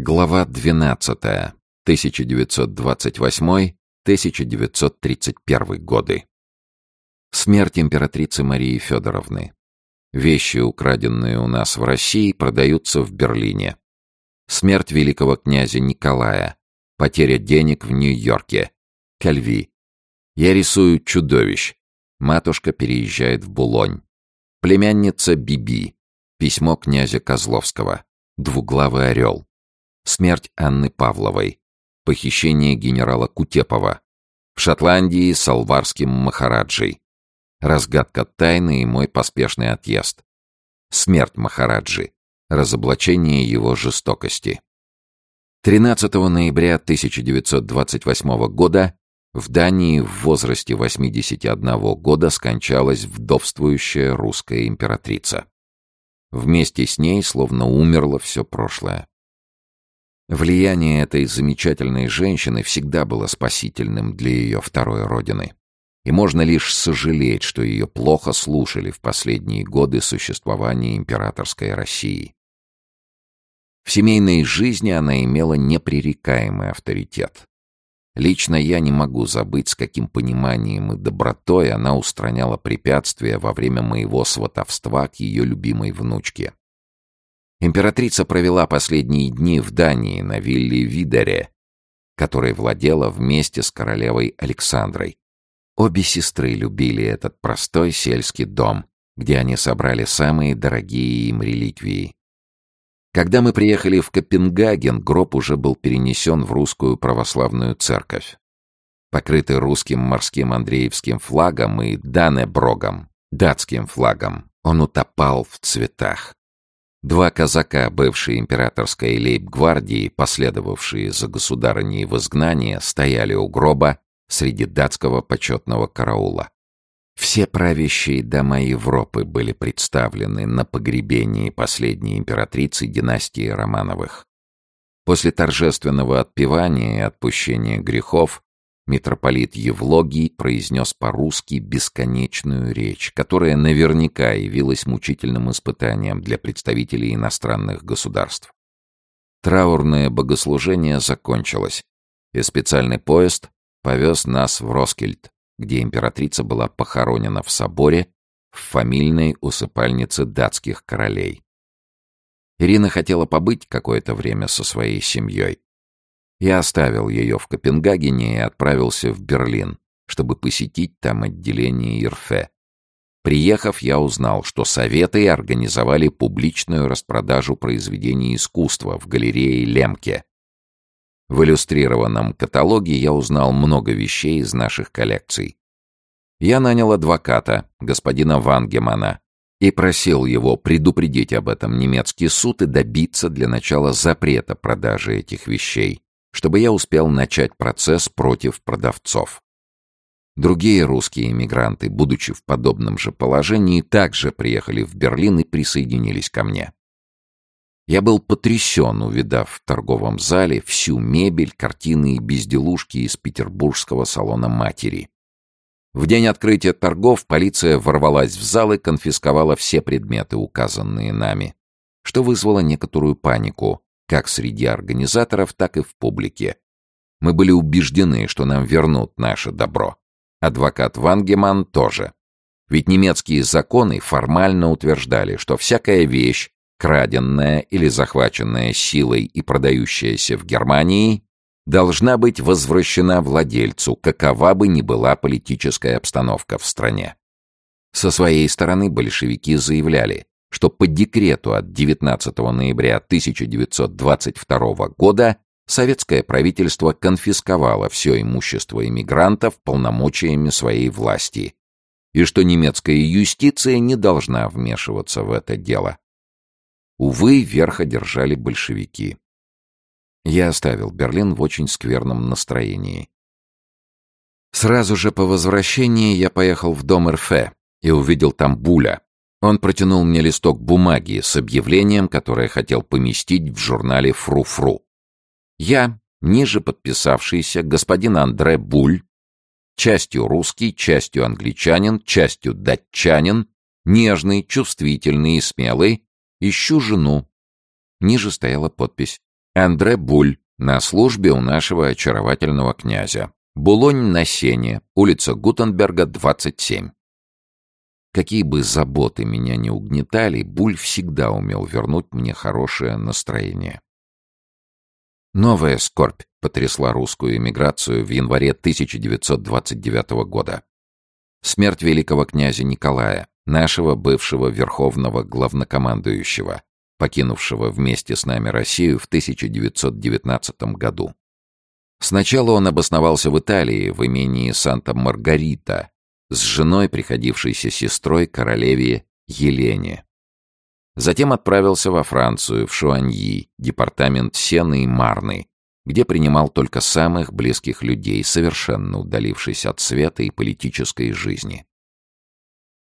Глава 12. 1928-1931 годы. Смерть императрицы Марии Федоровны. Вещи, украденные у нас в России, продаются в Берлине. Смерть великого князя Николая. Потеря денег в Нью-Йорке. Кальви. Я рисую чудовищ. Матушка переезжает в Булонь. Племянница Биби. Письмо князя Козловского. Двуглавый орел. Смерть Анны Павловой. Похищение генерала Кутепова. В Шотландии с алварским Махараджей. Разгадка тайны и мой поспешный отъезд. Смерть Махараджи. Разоблачение его жестокости. 13 ноября 1928 года в Дании в возрасте 81 года скончалась вдовствующая русская императрица. Вместе с ней словно умерло все прошлое. Влияние этой замечательной женщины всегда было спасительным для ее второй родины. И можно лишь сожалеть, что ее плохо слушали в последние годы существования императорской России. В семейной жизни она имела непререкаемый авторитет. Лично я не могу забыть, с каким пониманием и добротой она устраняла препятствия во время моего сватовства к ее любимой внучке. Императрица провела последние дни в Дании на вилле Видере, которой владела вместе с королевой Александрой. Обе сестры любили этот простой сельский дом, где они собрали самые дорогие им реликвии. Когда мы приехали в Копенгаген, гроб уже был перенесен в русскую православную церковь. Покрытый русским морским Андреевским флагом и Данеброгом, датским флагом, он утопал в цветах. Два казака бывшей императорской лейб-гвардии, последовавшие за государыней в изгнание, стояли у гроба среди датского почетного караула. Все правящие дома Европы были представлены на погребении последней императрицы династии Романовых. После торжественного отпевания и отпущения грехов митрополит Евлогий произнес по-русски бесконечную речь, которая наверняка явилась мучительным испытанием для представителей иностранных государств. Траурное богослужение закончилось, и специальный поезд повез нас в Роскельд, где императрица была похоронена в соборе в фамильной усыпальнице датских королей. Ирина хотела побыть какое-то время со своей семьей, я оставил ее в Копенгагене и отправился в Берлин, чтобы посетить там отделение ИРФЕ. Приехав, я узнал, что Советы организовали публичную распродажу произведений искусства в галерее Лемке. В иллюстрированном каталоге я узнал много вещей из наших коллекций. Я нанял адвоката, господина Вангемана, и просил его предупредить об этом немецкий суд и добиться для начала запрета продажи этих вещей чтобы я успел начать процесс против продавцов. Другие русские эмигранты, будучи в подобном же положении, также приехали в Берлин и присоединились ко мне. Я был потрясен, увидав в торговом зале всю мебель, картины и безделушки из петербургского салона матери. В день открытия торгов полиция ворвалась в зал и конфисковала все предметы, указанные нами, что вызвало некоторую панику, как среди организаторов, так и в публике. Мы были убеждены, что нам вернут наше добро. Адвокат Вангеман тоже. Ведь немецкие законы формально утверждали, что всякая вещь, краденная или захваченная силой и продающаяся в Германии, должна быть возвращена владельцу, какова бы ни была политическая обстановка в стране. Со своей стороны большевики заявляли, что по декрету от 19 ноября 1922 года советское правительство конфисковало все имущество иммигрантов полномочиями своей власти, и что немецкая юстиция не должна вмешиваться в это дело. Увы, верх одержали большевики. Я оставил Берлин в очень скверном настроении. Сразу же по возвращении я поехал в дом РФ и увидел там Буля, он протянул мне листок бумаги с объявлением, которое хотел поместить в журнале «Фру-Фру». Я, ниже подписавшийся господин Андре Буль, частью русский, частью англичанин, частью датчанин, нежный, чувствительный и смелый, ищу жену. Ниже стояла подпись Андре Буль на службе у нашего очаровательного князя. Булонь на Сене, улица Гутенберга, 27. Какие бы заботы меня не угнетали, Буль всегда умел вернуть мне хорошее настроение. Новая скорбь потрясла русскую эмиграцию в январе 1929 года. Смерть великого князя Николая, нашего бывшего верховного главнокомандующего, покинувшего вместе с нами Россию в 1919 году. Сначала он обосновался в Италии, в имении Санта-Маргарита, с женой, приходившейся сестрой королеве Елене. Затем отправился во Францию, в Шуаньи, департамент Сены и Марны, где принимал только самых близких людей, совершенно удалившись от света и политической жизни.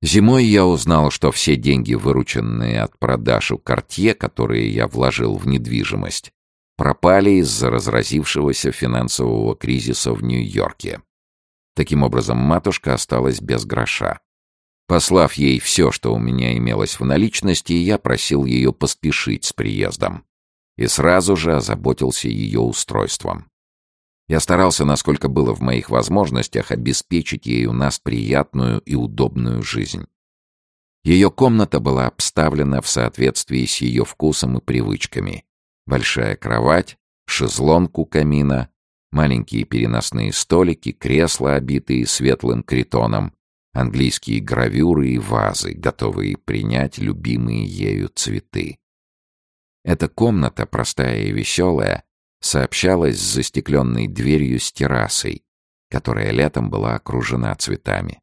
Зимой я узнал, что все деньги, вырученные от продаж у Кортье, которые я вложил в недвижимость, пропали из-за разразившегося финансового кризиса в Нью-Йорке. Таким образом, матушка осталась без гроша. Послав ей все, что у меня имелось в наличности, я просил ее поспешить с приездом. И сразу же озаботился ее устройством. Я старался, насколько было в моих возможностях, обеспечить ей у нас приятную и удобную жизнь. Ее комната была обставлена в соответствии с ее вкусом и привычками. Большая кровать, шезлонг у камина, маленькие переносные столики, кресла, обитые светлым критоном, английские гравюры и вазы, готовые принять любимые ею цветы. Эта комната, простая и веселая, сообщалась с застекленной дверью с террасой, которая летом была окружена цветами.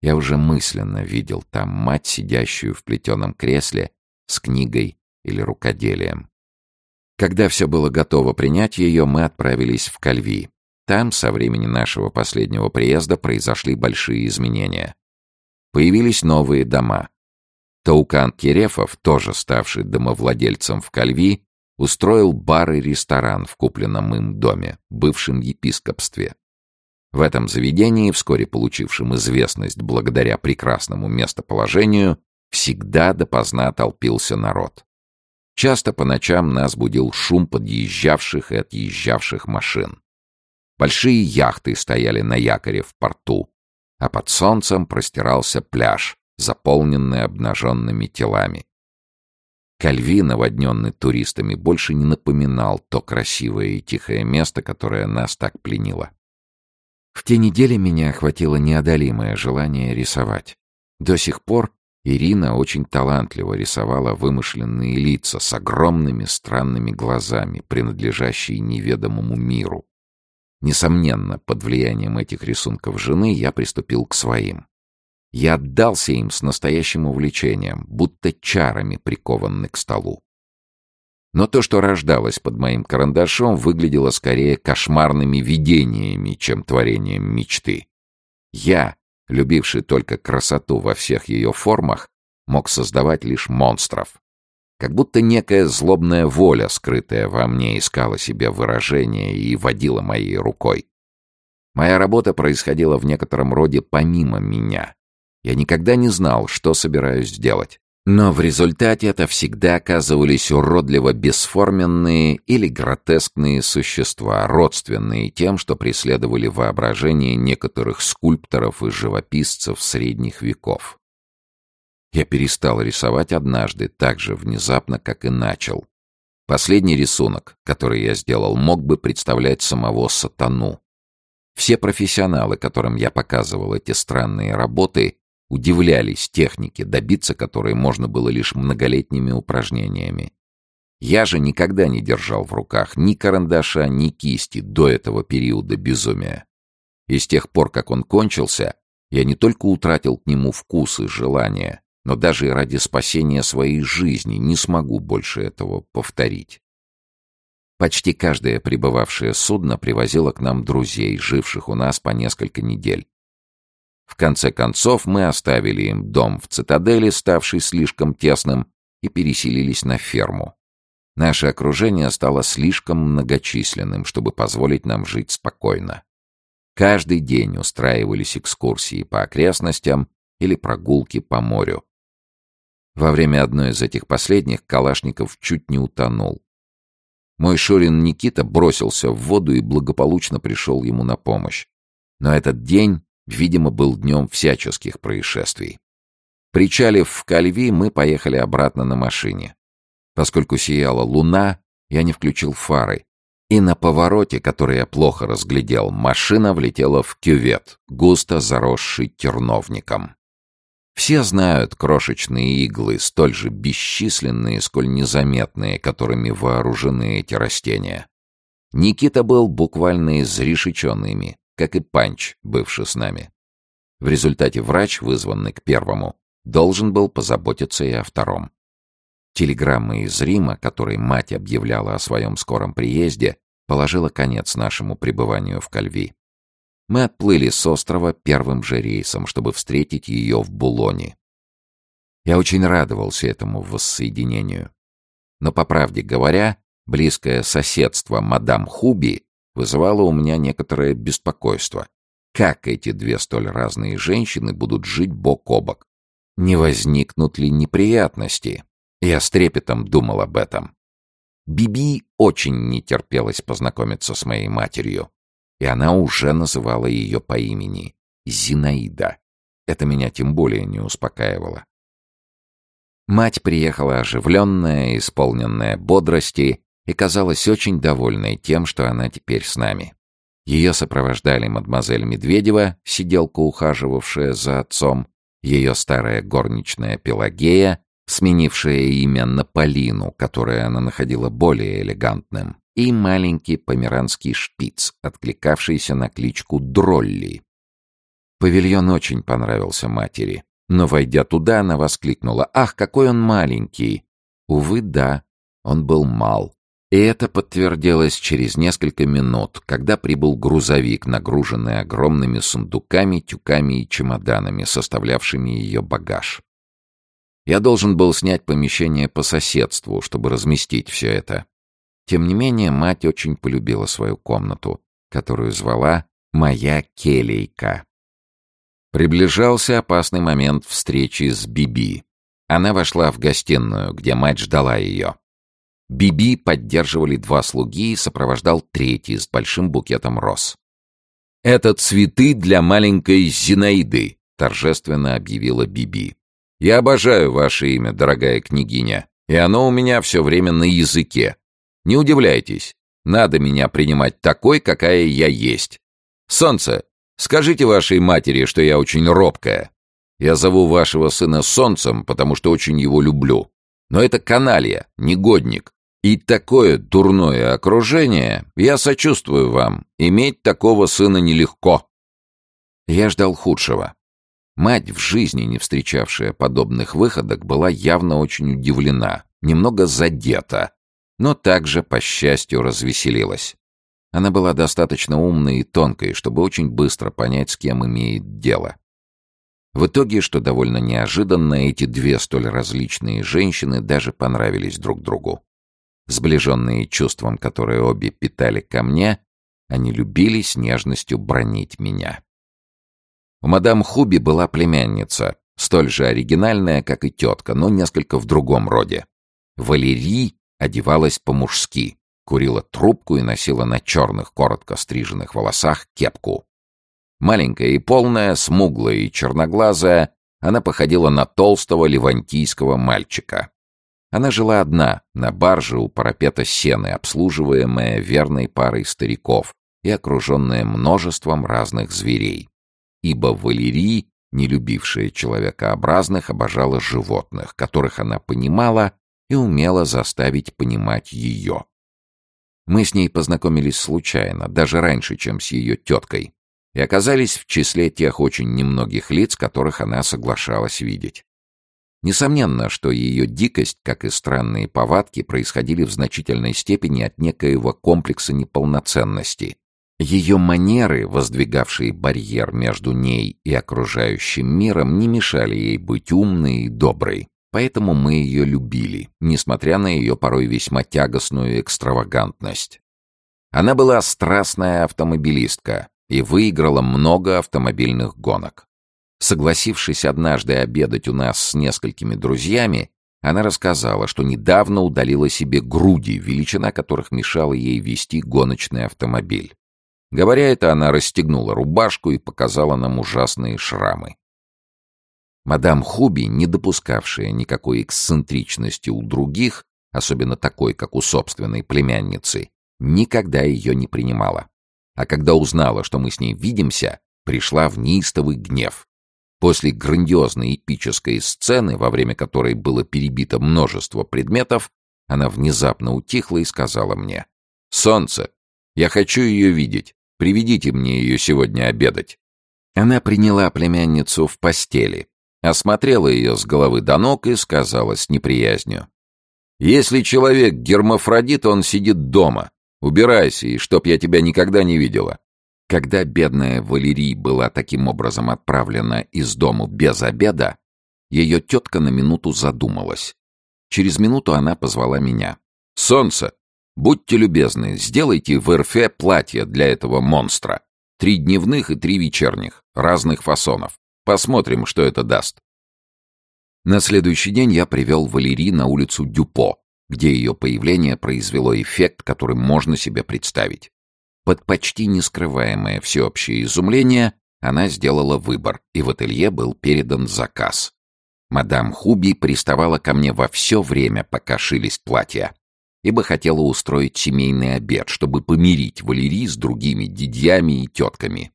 Я уже мысленно видел там мать, сидящую в плетеном кресле с книгой или рукоделием. Когда все было готово принять ее, мы отправились в Кальви. Там со времени нашего последнего приезда произошли большие изменения. Появились новые дома. Таукан Керефов, тоже ставший домовладельцем в Кальви, устроил бар и ресторан в купленном им доме, бывшем епископстве. В этом заведении, вскоре получившем известность благодаря прекрасному местоположению, всегда допоздна толпился народ. Часто по ночам нас будил шум подъезжавших и отъезжавших машин. Большие яхты стояли на якоре в порту, а под солнцем простирался пляж, заполненный обнаженными телами. Кальви, наводненный туристами, больше не напоминал то красивое и тихое место, которое нас так пленило. В те недели меня охватило неодолимое желание рисовать. До сих пор Ирина очень талантливо рисовала вымышленные лица с огромными странными глазами, принадлежащие неведомому миру. Несомненно, под влиянием этих рисунков жены я приступил к своим. Я отдался им с настоящим увлечением, будто чарами прикованный к столу. Но то, что рождалось под моим карандашом, выглядело скорее кошмарными видениями, чем творением мечты. Я, любивший только красоту во всех ее формах, мог создавать лишь монстров. Как будто некая злобная воля, скрытая во мне, искала себе выражение и водила моей рукой. Моя работа происходила в некотором роде помимо меня. Я никогда не знал, что собираюсь сделать. Но в результате это всегда оказывались уродливо бесформенные или гротескные существа, родственные тем, что преследовали воображение некоторых скульпторов и живописцев средних веков. Я перестал рисовать однажды так же внезапно, как и начал. Последний рисунок, который я сделал, мог бы представлять самого сатану. Все профессионалы, которым я показывал эти странные работы, удивлялись технике, добиться которой можно было лишь многолетними упражнениями. Я же никогда не держал в руках ни карандаша, ни кисти до этого периода безумия. И с тех пор, как он кончился, я не только утратил к нему вкус и желание, но даже и ради спасения своей жизни не смогу больше этого повторить. Почти каждое прибывавшее судно привозило к нам друзей, живших у нас по несколько недель. В конце концов, мы оставили им дом в цитадели, ставший слишком тесным, и переселились на ферму. Наше окружение стало слишком многочисленным, чтобы позволить нам жить спокойно. Каждый день устраивались экскурсии по окрестностям или прогулки по морю. Во время одной из этих последних Калашников чуть не утонул. Мой Шурин Никита бросился в воду и благополучно пришел ему на помощь. Но этот день, видимо, был днем всяческих происшествий. Причалив в Кальви, мы поехали обратно на машине. Поскольку сияла луна, я не включил фары. И на повороте, который я плохо разглядел, машина влетела в кювет, густо заросший терновником. Все знают крошечные иглы, столь же бесчисленные, сколь незаметные, которыми вооружены эти растения. Никита был буквально изрешечен ими, как и Панч, бывший с нами. В результате врач, вызванный к первому, должен был позаботиться и о втором. Телеграмма из Рима, которой мать объявляла о своем скором приезде, положила конец нашему пребыванию в Кальви. Мы отплыли с острова первым же рейсом, чтобы встретить ее в Булоне. Я очень радовался этому воссоединению. Но, по правде говоря, близкое соседство мадам Хуби вызывало у меня некоторое беспокойство. Как эти две столь разные женщины будут жить бок о бок? Не возникнут ли неприятности? Я с трепетом думал об этом. Биби очень не терпелось познакомиться с моей матерью и она уже называла ее по имени — Зинаида. Это меня тем более не успокаивало. Мать приехала оживленная, исполненная бодрости и казалась очень довольной тем, что она теперь с нами. Ее сопровождали мадемуазель Медведева, сиделка, ухаживавшая за отцом, ее старая горничная Пелагея, сменившая имя на Полину, которое она находила более элегантным, и маленький померанский шпиц, откликавшийся на кличку Дролли. Павильон очень понравился матери, но, войдя туда, она воскликнула «Ах, какой он маленький!» Увы, да, он был мал. И это подтвердилось через несколько минут, когда прибыл грузовик, нагруженный огромными сундуками, тюками и чемоданами, составлявшими ее багаж. Я должен был снять помещение по соседству, чтобы разместить все это. Тем не менее, мать очень полюбила свою комнату, которую звала «Моя келейка». Приближался опасный момент встречи с Биби. Она вошла в гостиную, где мать ждала ее. Биби поддерживали два слуги и сопровождал третий с большим букетом роз. «Это цветы для маленькой Зинаиды», — торжественно объявила Биби. «Я обожаю ваше имя, дорогая княгиня, и оно у меня все время на языке. Не удивляйтесь, надо меня принимать такой, какая я есть. Солнце, скажите вашей матери, что я очень робкая. Я зову вашего сына Солнцем, потому что очень его люблю. Но это каналья, негодник. И такое дурное окружение, я сочувствую вам. Иметь такого сына нелегко. Я ждал худшего. Мать, в жизни не встречавшая подобных выходок, была явно очень удивлена, немного задета, но также, по счастью, развеселилась. Она была достаточно умной и тонкой, чтобы очень быстро понять, с кем имеет дело. В итоге, что довольно неожиданно, эти две столь различные женщины даже понравились друг другу. Сближенные чувством, которое обе питали ко мне, они любили с нежностью бронить меня. У мадам Хуби была племянница, столь же оригинальная, как и тетка, но несколько в другом роде. Валерий одевалась по-мужски, курила трубку и носила на черных, коротко стриженных волосах кепку. Маленькая и полная, смуглая и черноглазая, она походила на толстого левантийского мальчика. Она жила одна, на барже у парапета сены, обслуживаемая верной парой стариков и окруженная множеством разных зверей. Ибо Валерий, не любившая человекообразных, обожала животных, которых она понимала и умела заставить понимать ее. Мы с ней познакомились случайно, даже раньше, чем с ее теткой, и оказались в числе тех очень немногих лиц, которых она соглашалась видеть. Несомненно, что ее дикость, как и странные повадки, происходили в значительной степени от некоего комплекса неполноценности. Ее манеры, воздвигавшие барьер между ней и окружающим миром, не мешали ей быть умной и доброй. Поэтому мы ее любили, несмотря на ее порой весьма тягостную экстравагантность. Она была страстная автомобилистка и выиграла много автомобильных гонок. Согласившись однажды обедать у нас с несколькими друзьями, она рассказала, что недавно удалила себе груди, величина которых мешала ей вести гоночный автомобиль. Говоря это, она расстегнула рубашку и показала нам ужасные шрамы. Мадам Хуби, не допускавшая никакой эксцентричности у других, особенно такой, как у собственной племянницы, никогда ее не принимала. А когда узнала, что мы с ней видимся, пришла в неистовый гнев. После грандиозной эпической сцены, во время которой было перебито множество предметов, она внезапно утихла и сказала мне, «Солнце, я хочу ее видеть. Приведите мне ее сегодня обедать». Она приняла племянницу в постели, осмотрела ее с головы до ног и сказала с неприязнью, «Если человек гермафродит, он сидит дома. Убирайся, и чтоб я тебя никогда не видела. Когда бедная Валерий была таким образом отправлена из дому без обеда, ее тетка на минуту задумалась. Через минуту она позвала меня. «Солнце, будьте любезны, сделайте в РФ платье для этого монстра. Три дневных и три вечерних, разных фасонов. Посмотрим, что это даст». На следующий день я привел Валерий на улицу Дюпо, где ее появление произвело эффект, который можно себе представить. Под почти нескрываемое всеобщее изумление она сделала выбор, и в ателье был передан заказ. Мадам Хуби приставала ко мне во все время, пока шились платья, ибо хотела устроить семейный обед, чтобы помирить Валерий с другими дядьями и тетками.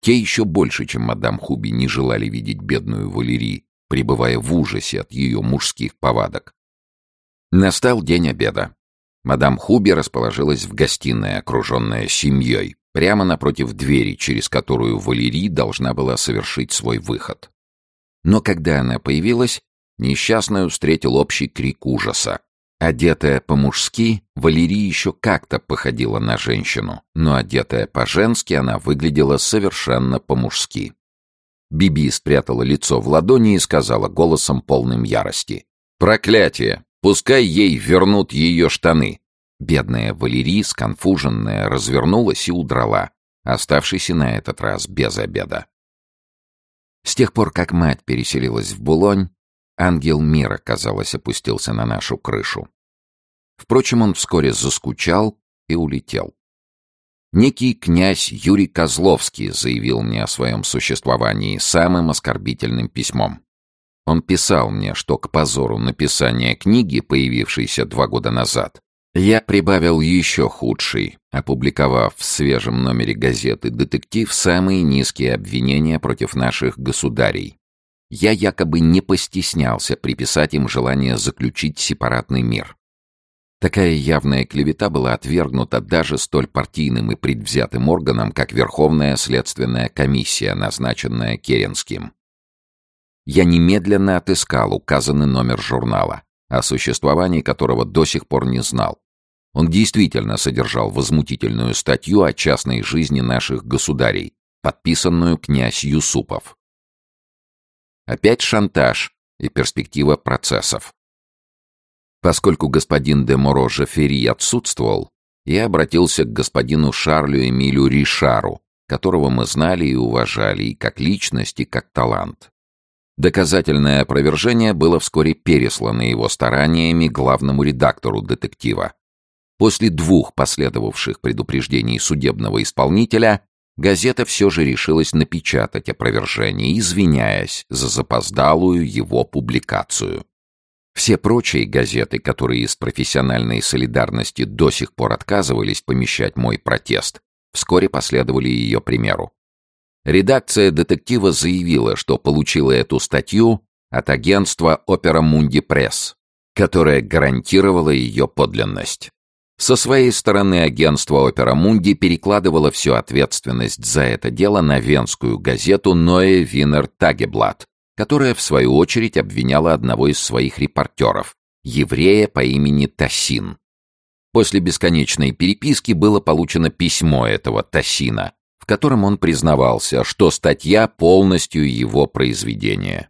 Те еще больше, чем мадам Хуби, не желали видеть бедную Валерий, пребывая в ужасе от ее мужских повадок. Настал день обеда. Мадам Хуби расположилась в гостиной, окруженная семьей, прямо напротив двери, через которую Валерий должна была совершить свой выход. Но когда она появилась, несчастную встретил общий крик ужаса. Одетая по-мужски, Валерий еще как-то походила на женщину, но одетая по-женски она выглядела совершенно по-мужски. Биби спрятала лицо в ладони и сказала голосом полным ярости. «Проклятие! Пускай ей вернут ее штаны. Бедная Валерий, сконфуженная, развернулась и удрала, оставшись на этот раз без обеда. С тех пор, как мать переселилась в Булонь, ангел мира, казалось, опустился на нашу крышу. Впрочем, он вскоре заскучал и улетел. Некий князь Юрий Козловский заявил мне о своем существовании самым оскорбительным письмом. Он писал мне, что к позору написания книги, появившейся два года назад, я прибавил еще худший, опубликовав в свежем номере газеты «Детектив» самые низкие обвинения против наших государей. Я якобы не постеснялся приписать им желание заключить сепаратный мир. Такая явная клевета была отвергнута даже столь партийным и предвзятым органом, как Верховная следственная комиссия, назначенная Керенским я немедленно отыскал указанный номер журнала, о существовании которого до сих пор не знал. Он действительно содержал возмутительную статью о частной жизни наших государей, подписанную князь Юсупов. Опять шантаж и перспектива процессов. Поскольку господин де Моро Жефери отсутствовал, я обратился к господину Шарлю Эмилю Ришару, которого мы знали и уважали и как личность, и как талант. Доказательное опровержение было вскоре переслано его стараниями главному редактору детектива. После двух последовавших предупреждений судебного исполнителя газета все же решилась напечатать опровержение, извиняясь за запоздалую его публикацию. Все прочие газеты, которые из профессиональной солидарности до сих пор отказывались помещать мой протест, вскоре последовали ее примеру. Редакция детектива заявила, что получила эту статью от агентства Opera Mundi Press, которое гарантировало ее подлинность. Со своей стороны агентство Opera Mundi перекладывало всю ответственность за это дело на венскую газету Neue Wiener Tageblatt, которая в свою очередь обвиняла одного из своих репортеров, еврея по имени Тассин. После бесконечной переписки было получено письмо этого Тассина, котором он признавался, что статья полностью его произведение.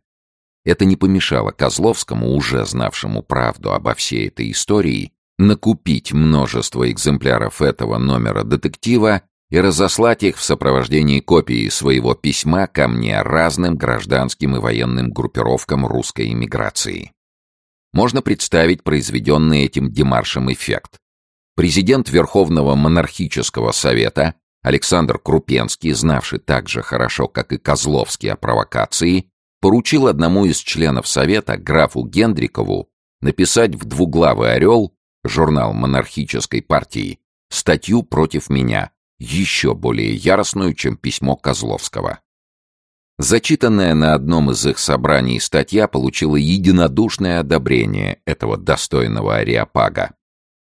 Это не помешало Козловскому, уже знавшему правду обо всей этой истории, накупить множество экземпляров этого номера детектива и разослать их в сопровождении копии своего письма ко мне разным гражданским и военным группировкам русской эмиграции. можно представить произведенный этим демаршем эффект. Президент Верховного монархического совета Александр Крупенский, знавший так же хорошо, как и Козловский о провокации, поручил одному из членов совета, графу Гендрикову, написать в «Двуглавый орел» журнал монархической партии статью против меня, еще более яростную, чем письмо Козловского. Зачитанная на одном из их собраний статья получила единодушное одобрение этого достойного ариапага.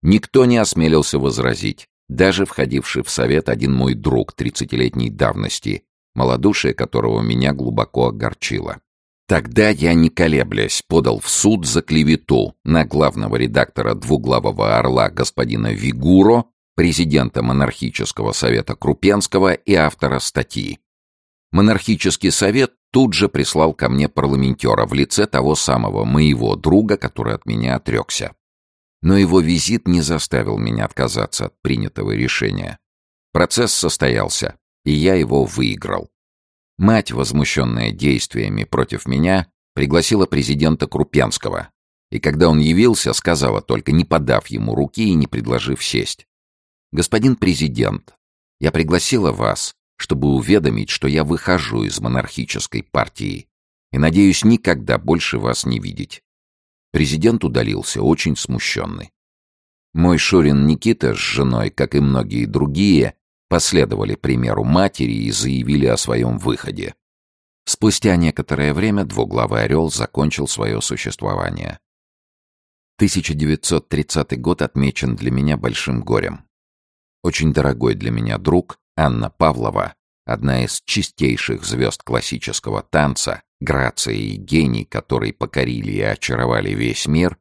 Никто не осмелился возразить, даже входивший в совет один мой друг тридцатилетней давности, малодушие которого меня глубоко огорчило. Тогда я, не колеблясь, подал в суд за клевету на главного редактора двуглавого орла господина Вигуро, президента монархического совета Крупенского и автора статьи. Монархический совет тут же прислал ко мне парламентера в лице того самого моего друга, который от меня отрекся. Но его визит не заставил меня отказаться от принятого решения. Процесс состоялся, и я его выиграл. Мать, возмущенная действиями против меня, пригласила президента Крупенского, и когда он явился, сказала, только не подав ему руки и не предложив сесть. «Господин президент, я пригласила вас, чтобы уведомить, что я выхожу из монархической партии и надеюсь никогда больше вас не видеть». Президент удалился, очень смущенный. Мой Шурин Никита с женой, как и многие другие, последовали примеру матери и заявили о своем выходе. Спустя некоторое время двуглавый орел закончил свое существование. 1930 год отмечен для меня большим горем. Очень дорогой для меня друг Анна Павлова, одна из чистейших звезд классического танца, грация и гений, которые покорили и очаровали весь мир,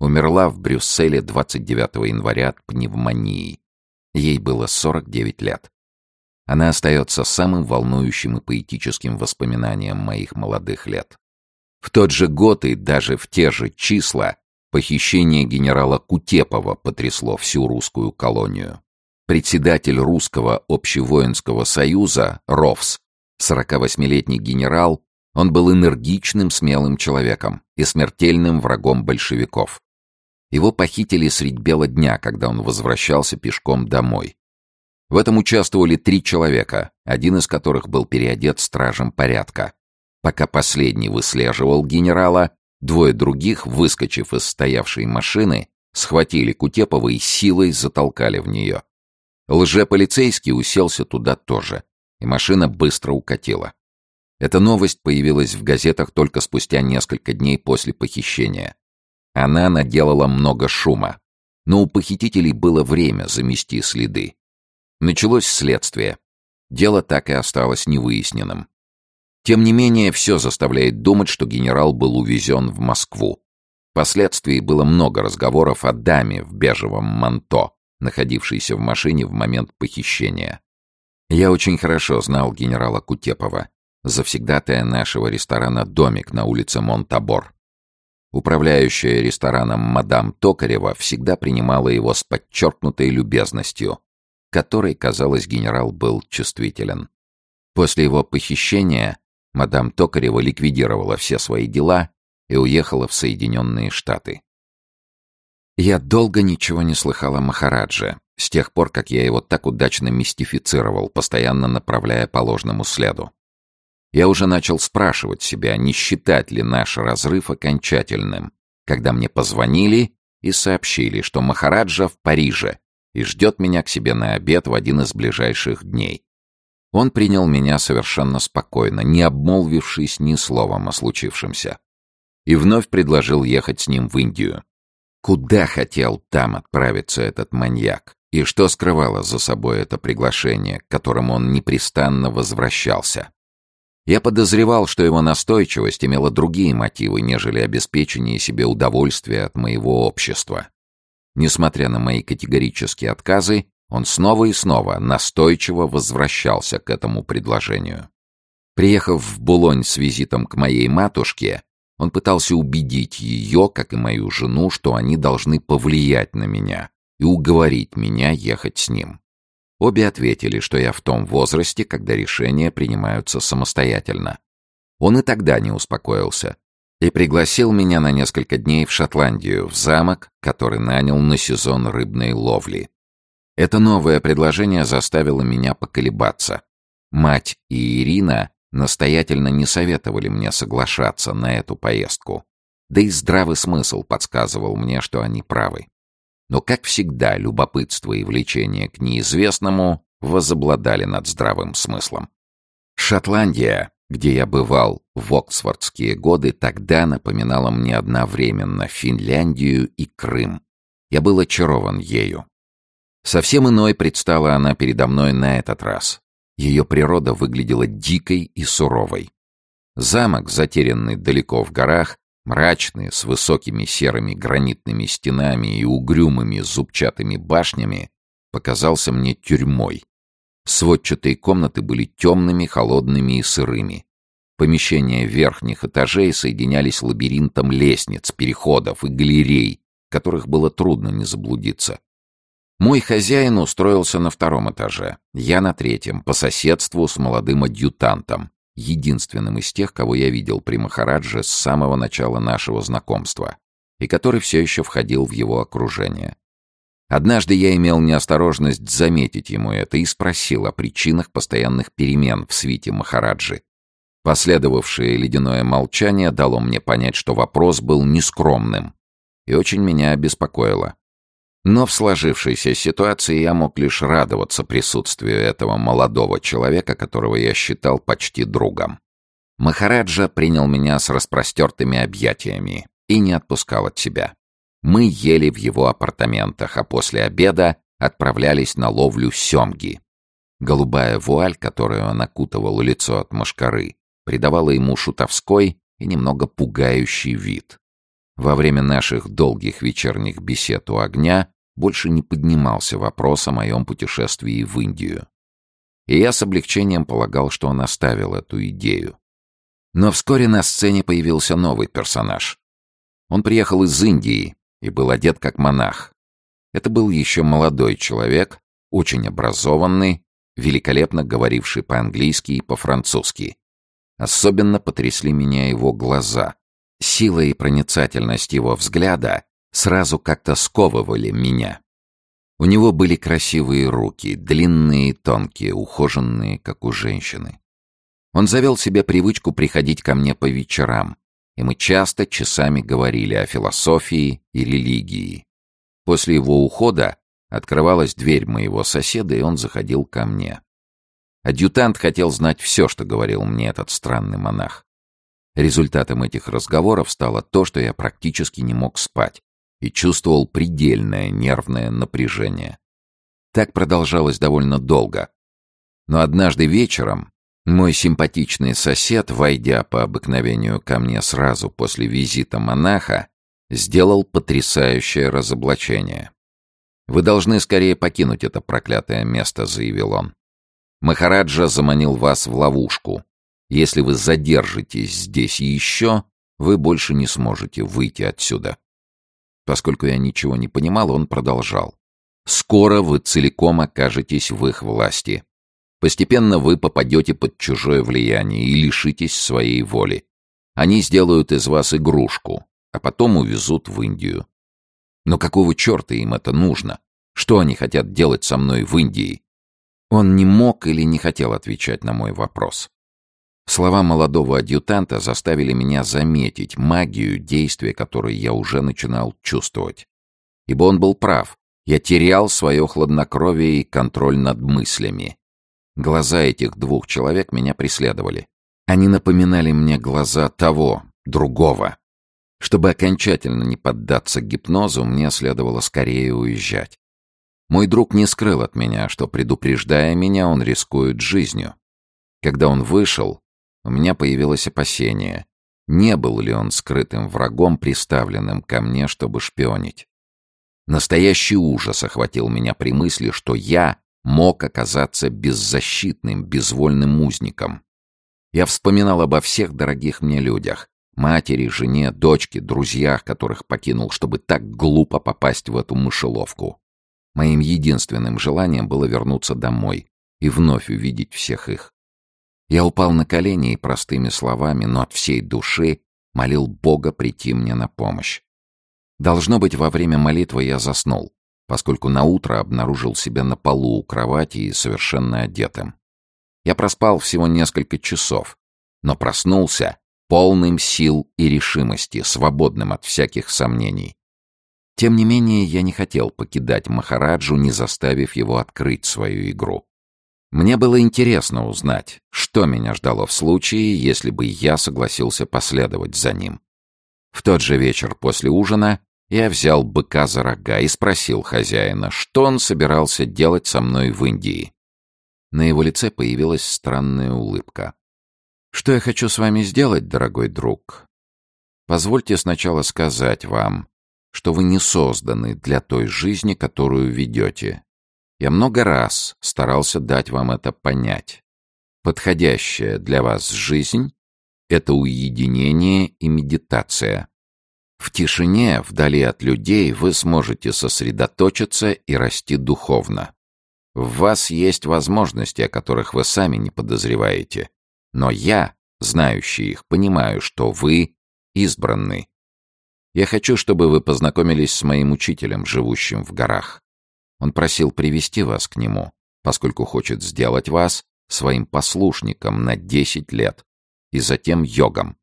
умерла в Брюсселе 29 января от пневмонии. Ей было 49 лет. Она остается самым волнующим и поэтическим воспоминанием моих молодых лет. В тот же год и даже в те же числа похищение генерала Кутепова потрясло всю русскую колонию. Председатель Русского общевоинского союза, РОВС, 48-летний генерал, он был энергичным, смелым человеком и смертельным врагом большевиков. Его похитили средь бела дня, когда он возвращался пешком домой. В этом участвовали три человека, один из которых был переодет стражем порядка. Пока последний выслеживал генерала, двое других, выскочив из стоявшей машины, схватили Кутепова и силой затолкали в нее. Лжеполицейский уселся туда тоже, и машина быстро укатила. Эта новость появилась в газетах только спустя несколько дней после похищения. Она наделала много шума, но у похитителей было время замести следы. Началось следствие. Дело так и осталось невыясненным. Тем не менее, все заставляет думать, что генерал был увезен в Москву. Впоследствии было много разговоров о даме в бежевом манто, находившейся в машине в момент похищения. Я очень хорошо знал генерала Кутепова, завсегдатая нашего ресторана «Домик» на улице Монтабор. Управляющая рестораном мадам Токарева всегда принимала его с подчеркнутой любезностью, которой, казалось, генерал был чувствителен. После его похищения мадам Токарева ликвидировала все свои дела и уехала в Соединенные Штаты. Я долго ничего не слыхал о Махарадже, с тех пор, как я его так удачно мистифицировал, постоянно направляя по ложному следу. Я уже начал спрашивать себя, не считать ли наш разрыв окончательным, когда мне позвонили и сообщили, что Махараджа в Париже и ждет меня к себе на обед в один из ближайших дней. Он принял меня совершенно спокойно, не обмолвившись ни словом о случившемся. И вновь предложил ехать с ним в Индию. Куда хотел там отправиться этот маньяк? И что скрывало за собой это приглашение, к которому он непрестанно возвращался? Я подозревал, что его настойчивость имела другие мотивы, нежели обеспечение себе удовольствия от моего общества. Несмотря на мои категорические отказы, он снова и снова настойчиво возвращался к этому предложению. Приехав в Булонь с визитом к моей матушке, он пытался убедить ее, как и мою жену, что они должны повлиять на меня и уговорить меня ехать с ним. Обе ответили, что я в том возрасте, когда решения принимаются самостоятельно. Он и тогда не успокоился. и пригласил меня на несколько дней в Шотландию, в замок, который нанял на сезон рыбной ловли. Это новое предложение заставило меня поколебаться. Мать и Ирина настоятельно не советовали мне соглашаться на эту поездку. Да и здравый смысл подсказывал мне, что они правы. Но, как всегда, любопытство и влечение к неизвестному возобладали над здравым смыслом. Шотландия, где я бывал в оксфордские годы, тогда напоминала мне одновременно Финляндию и Крым. Я был очарован ею. Совсем иной предстала она передо мной на этот раз. Ее природа выглядела дикой и суровой. Замок, затерянный далеко в горах, мрачный, с высокими серыми гранитными стенами и угрюмыми зубчатыми башнями, показался мне тюрьмой. Сводчатые комнаты были темными, холодными и сырыми. Помещения верхних этажей соединялись лабиринтом лестниц, переходов и галерей, которых было трудно не заблудиться. Мой хозяин устроился на втором этаже, я на третьем, по соседству с молодым адъютантом, единственным из тех, кого я видел при Махарадже с самого начала нашего знакомства, и который все еще входил в его окружение. Однажды я имел неосторожность заметить ему это и спросил о причинах постоянных перемен в свите Махараджи. Последовавшее ледяное молчание дало мне понять, что вопрос был нескромным и очень меня обеспокоило. Но в сложившейся ситуации я мог лишь радоваться присутствию этого молодого человека, которого я считал почти другом. Махараджа принял меня с распростертыми объятиями и не отпускал от себя. Мы ели в его апартаментах, а после обеда отправлялись на ловлю семги. Голубая вуаль, которую он окутывал лицо от мошкары, придавала ему шутовской и немного пугающий вид. Во время наших долгих вечерних бесед у огня больше не поднимался вопрос о моем путешествии в Индию. И я с облегчением полагал, что он оставил эту идею. Но вскоре на сцене появился новый персонаж. Он приехал из Индии и был одет как монах. Это был еще молодой человек, очень образованный, великолепно говоривший по-английски и по-французски. Особенно потрясли меня его глаза. Сила и проницательность его взгляда сразу как-то сковывали меня. У него были красивые руки, длинные и тонкие, ухоженные, как у женщины. Он завел себе привычку приходить ко мне по вечерам, и мы часто часами говорили о философии и религии. После его ухода открывалась дверь моего соседа, и он заходил ко мне. Адъютант хотел знать все, что говорил мне этот странный монах. Результатом этих разговоров стало то, что я практически не мог спать, и чувствовал предельное нервное напряжение. Так продолжалось довольно долго. Но однажды вечером мой симпатичный сосед, войдя по обыкновению ко мне сразу после визита монаха, сделал потрясающее разоблачение. «Вы должны скорее покинуть это проклятое место», — заявил он. «Махараджа заманил вас в ловушку. Если вы задержитесь здесь еще, вы больше не сможете выйти отсюда». Поскольку я ничего не понимал, он продолжал. «Скоро вы целиком окажетесь в их власти. Постепенно вы попадете под чужое влияние и лишитесь своей воли. Они сделают из вас игрушку, а потом увезут в Индию. Но какого черта им это нужно? Что они хотят делать со мной в Индии?» Он не мог или не хотел отвечать на мой вопрос. Слова молодого адъютанта заставили меня заметить магию действия, которой я уже начинал чувствовать. Ибо он был прав. Я терял свое хладнокровие и контроль над мыслями. Глаза этих двух человек меня преследовали. Они напоминали мне глаза того, другого. Чтобы окончательно не поддаться гипнозу, мне следовало скорее уезжать. Мой друг не скрыл от меня, что, предупреждая меня, он рискует жизнью. Когда он вышел, у меня появилось опасение, не был ли он скрытым врагом, приставленным ко мне, чтобы шпионить. Настоящий ужас охватил меня при мысли, что я мог оказаться беззащитным, безвольным узником. Я вспоминал обо всех дорогих мне людях, матери, жене, дочке, друзьях, которых покинул, чтобы так глупо попасть в эту мышеловку. Моим единственным желанием было вернуться домой и вновь увидеть всех их. Я упал на колени и простыми словами, но от всей души молил Бога прийти мне на помощь. Должно быть, во время молитвы я заснул, поскольку наутро обнаружил себя на полу у кровати и совершенно одетым. Я проспал всего несколько часов, но проснулся полным сил и решимости, свободным от всяких сомнений. Тем не менее, я не хотел покидать Махараджу, не заставив его открыть свою игру. Мне было интересно узнать, что меня ждало в случае, если бы я согласился последовать за ним. В тот же вечер после ужина я взял быка за рога и спросил хозяина, что он собирался делать со мной в Индии. На его лице появилась странная улыбка. «Что я хочу с вами сделать, дорогой друг? Позвольте сначала сказать вам, что вы не созданы для той жизни, которую ведете. Я много раз старался дать вам это понять. Подходящая для вас жизнь — это уединение и медитация. В тишине, вдали от людей, вы сможете сосредоточиться и расти духовно. В вас есть возможности, о которых вы сами не подозреваете. Но я, знающий их, понимаю, что вы избранный. Я хочу, чтобы вы познакомились с моим учителем, живущим в горах. Он просил привести вас к нему, поскольку хочет сделать вас своим послушником на десять лет и затем йогом.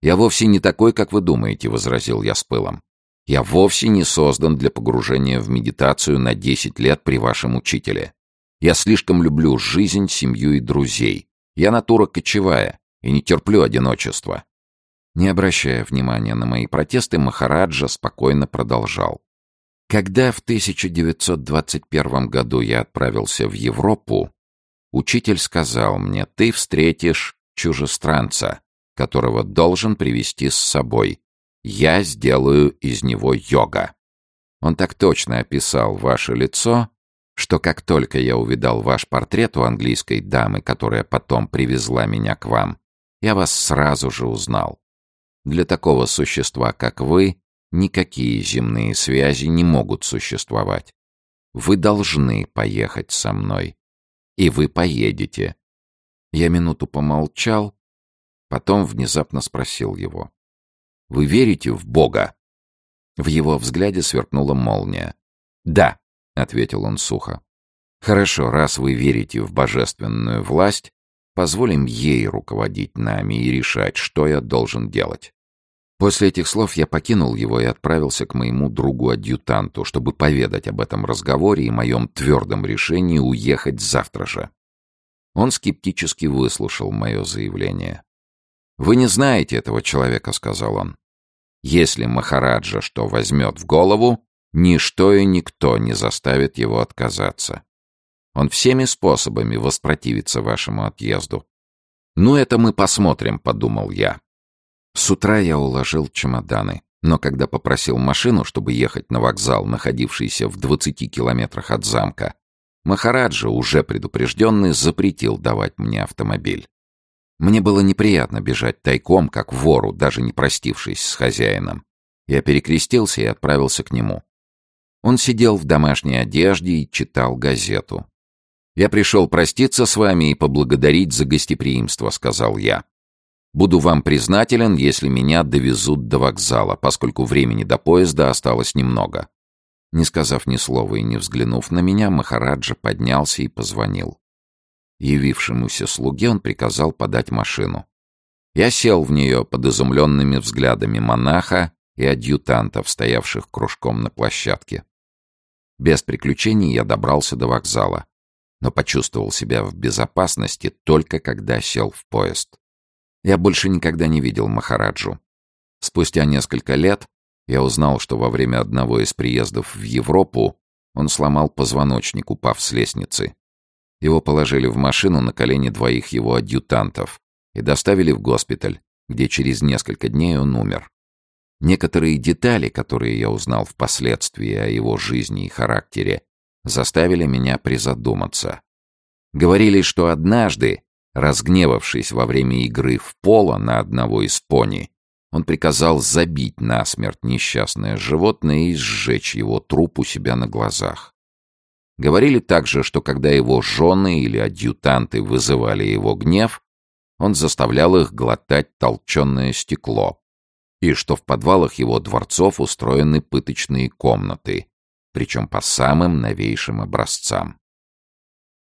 «Я вовсе не такой, как вы думаете», — возразил я с пылом. «Я вовсе не создан для погружения в медитацию на десять лет при вашем учителе. Я слишком люблю жизнь, семью и друзей. Я натура кочевая и не терплю одиночества. Не обращая внимания на мои протесты, Махараджа спокойно продолжал. Когда в 1921 году я отправился в Европу, учитель сказал мне, ты встретишь чужестранца, которого должен привести с собой. Я сделаю из него йога. Он так точно описал ваше лицо, что как только я увидал ваш портрет у английской дамы, которая потом привезла меня к вам, я вас сразу же узнал. Для такого существа, как вы, никакие земные связи не могут существовать. Вы должны поехать со мной. И вы поедете. Я минуту помолчал, потом внезапно спросил его. «Вы верите в Бога?» В его взгляде сверкнула молния. «Да», — ответил он сухо. «Хорошо, раз вы верите в божественную власть, Позволим ей руководить нами и решать, что я должен делать. После этих слов я покинул его и отправился к моему другу-адъютанту, чтобы поведать об этом разговоре и моем твердом решении уехать завтра же. Он скептически выслушал мое заявление. «Вы не знаете этого человека», — сказал он. «Если Махараджа что возьмет в голову, ничто и никто не заставит его отказаться. Он всеми способами воспротивится вашему отъезду. «Ну, это мы посмотрим», — подумал я. С утра я уложил чемоданы, но когда попросил машину, чтобы ехать на вокзал, находившийся в 20 километрах от замка, Махараджа, уже предупрежденный, запретил давать мне автомобиль. Мне было неприятно бежать тайком, как вору, даже не простившись с хозяином. Я перекрестился и отправился к нему. Он сидел в домашней одежде и читал газету. «Я пришел проститься с вами и поблагодарить за гостеприимство», — сказал я. «Буду вам признателен, если меня довезут до вокзала, поскольку времени до поезда осталось немного». Не сказав ни слова и не взглянув на меня, Махараджа поднялся и позвонил. Явившемуся слуге он приказал подать машину. Я сел в нее под изумленными взглядами монаха и адъютантов, стоявших кружком на площадке. Без приключений я добрался до вокзала но почувствовал себя в безопасности только когда сел в поезд. Я больше никогда не видел Махараджу. Спустя несколько лет я узнал, что во время одного из приездов в Европу он сломал позвоночник, упав с лестницы. Его положили в машину на колени двоих его адъютантов и доставили в госпиталь, где через несколько дней он умер. Некоторые детали, которые я узнал впоследствии о его жизни и характере, заставили меня призадуматься. Говорили, что однажды, разгневавшись во время игры в поло на одного из пони, он приказал забить насмерть несчастное животное и сжечь его труп у себя на глазах. Говорили также, что когда его жены или адъютанты вызывали его гнев, он заставлял их глотать толченое стекло, и что в подвалах его дворцов устроены пыточные комнаты, причем по самым новейшим образцам.